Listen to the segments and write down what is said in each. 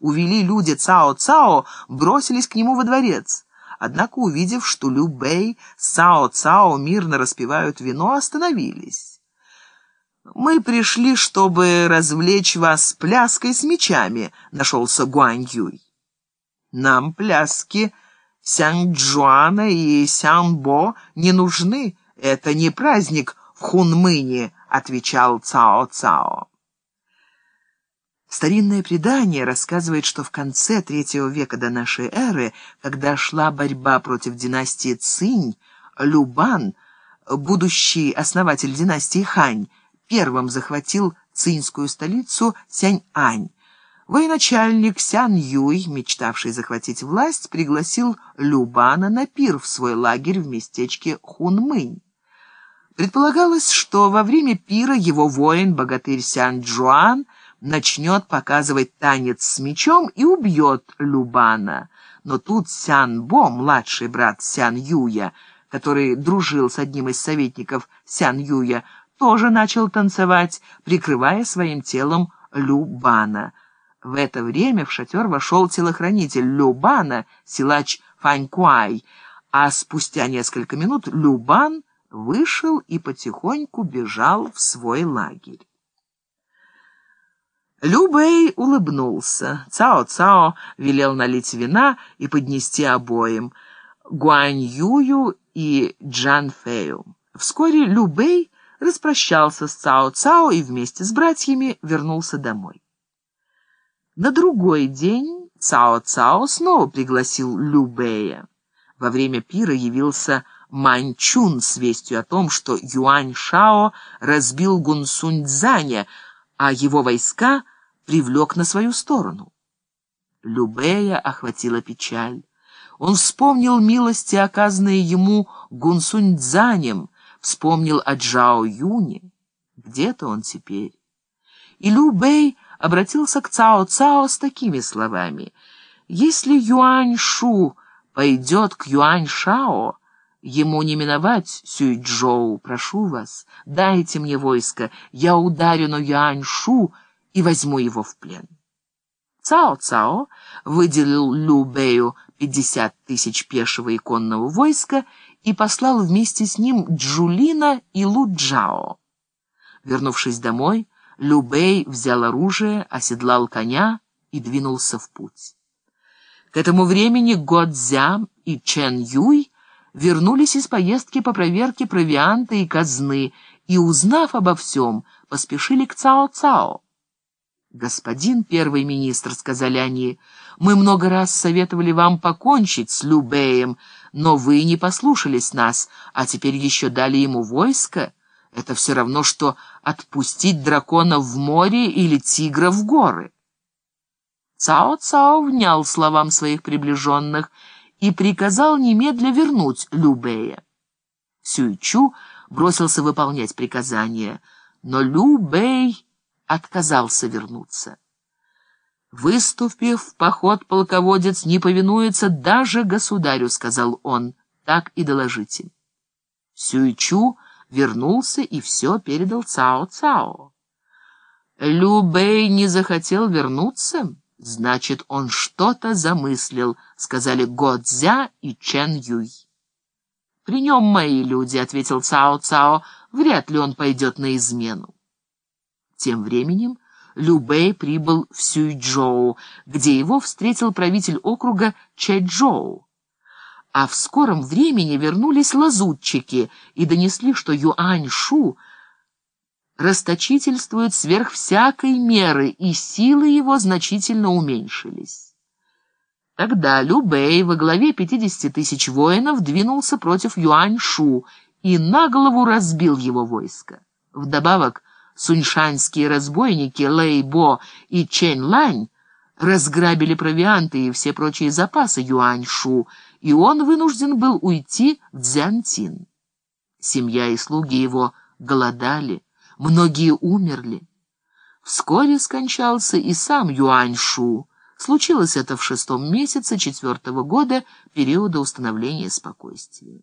увели люди Цао-Цао, бросились к нему во дворец. Однако, увидев, что Лю Бэй Цао-Цао мирно распивают вино, остановились. «Мы пришли, чтобы развлечь вас пляской с мечами», — нашелся Гуань Юй. «Нам пляски Сянь-Джуана и Сян-Бо не нужны. Это не праздник в Хунмыне», — отвечал Цао-Цао. Старинное предание рассказывает, что в конце третьего века до нашей эры, когда шла борьба против династии Цинь, Любан, будущий основатель династии Хань, первым захватил цинскую столицу Сянь-Ань. Военачальник Сян Юй, мечтавший захватить власть, пригласил Любана на пир в свой лагерь в местечке Хунмынь. Предполагалось, что во время пира его воин, богатырь Сян Джуан, начнет показывать танец с мечом и убьет Любана. Но тут Сян Бо, младший брат Сян Юя, который дружил с одним из советников Сян Юя, тоже начал танцевать, прикрывая своим телом Любана. В это время в шатер вошел телохранитель Любана, силач Фанькуай, а спустя несколько минут Любан вышел и потихоньку бежал в свой лагерь. Любэй улыбнулся. Цао-Цао велел налить вина и поднести обоим, Гуань Юю и Джан Фэю. Вскоре Любэй распрощался с Цао-Цао и вместе с братьями вернулся домой. На другой день Цао-Цао снова пригласил Любэя. Во время пира явился Манчун с вестью о том, что Юань Шао разбил Гунсунь-Дзаня, а его войска привлек на свою сторону. Любея охватила печаль. Он вспомнил милости, оказанные ему Гунсунь-Дзанем, вспомнил о Джао Юне. Где-то он теперь. И Лю Бэй обратился к Цао Цао с такими словами. «Если Юань Шу пойдет к Юань Шао, ему не миновать Сюй-Джоу, прошу вас, дайте мне войско, я ударю на Юань Шу и возьму его в плен». Цао-Цао выделил Лю Бэю пятьдесят тысяч пешего и конного войска и послал вместе с ним Джулина и Лу-Джао. Вернувшись домой, Лю Бэй взял оружие, оседлал коня и двинулся в путь. К этому времени Го Цзя и Чен Юй вернулись из поездки по проверке провианта и казны и, узнав обо всем, поспешили к Цао-Цао. «Господин первый министр», — сказали они, — «мы много раз советовали вам покончить с Любеем, но вы не послушались нас, а теперь еще дали ему войско. Это все равно, что отпустить дракона в море или тигра в горы». Цао-Цао внял словам своих приближенных и приказал немедля вернуть Любея. Сюйчу бросился выполнять приказание, но Любей отказался вернуться. «Выступив в поход, полководец не повинуется даже государю», — сказал он. «Так и доложите». Сюйчу вернулся и все передал Цао-Цао. Лю Бэй не захотел вернуться, значит, он что-то замыслил, сказали Го Цзя и Чен Юй. «При нем мои люди», — ответил Цао-Цао, — «вряд ли он пойдет на измену». Тем временем Любэй прибыл в Сюйчжоу, где его встретил правитель округа Чэчжоу. А в скором времени вернулись лазутчики и донесли, что Юань Шу расточительствует сверх всякой меры, и силы его значительно уменьшились. Тогда Любэй во главе 50 тысяч воинов двинулся против Юань Шу и на голову разбил его войско. Вдобавок, суньшанские разбойники Лэй Бо и Чэнь Лань разграбили провианты и все прочие запасы Юаньшу, и он вынужден был уйти в Дзянтин. Семья и слуги его голодали, многие умерли. Вскоре скончался и сам Юаньшу. Случилось это в шестом месяце четвертого года периода установления спокойствия.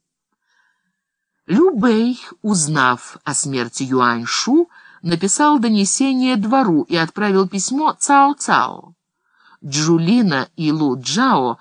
Лю Бэй, узнав о смерти Юаньшу, написал донесение двору и отправил письмо Цао-Цао. Джулина и Лу Джао